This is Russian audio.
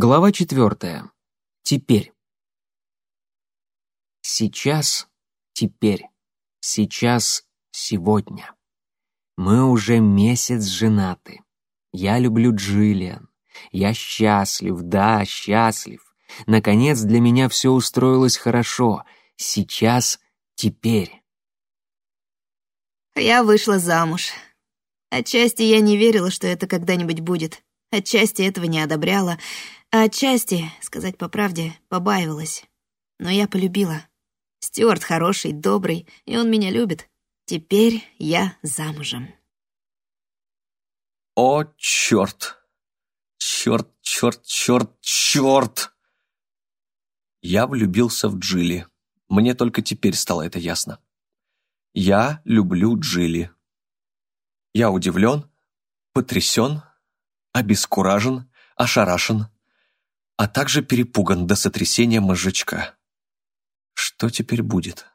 Глава четвертая. Теперь. Сейчас, теперь, сейчас, сегодня. Мы уже месяц женаты. Я люблю Джиллиан. Я счастлив, да, счастлив. Наконец для меня все устроилось хорошо. Сейчас, теперь. Я вышла замуж. Отчасти я не верила, что это когда-нибудь будет. Отчасти этого не одобряла, а отчасти, сказать по правде, побаивалась. Но я полюбила. Стюарт хороший, добрый, и он меня любит. Теперь я замужем. О, черт! Черт, черт, черт, черт! Я влюбился в Джилли. Мне только теперь стало это ясно. Я люблю Джилли. Я удивлен, потрясен, обескуражен, ошарашен, а также перепуган до сотрясения мозжечка. Что теперь будет?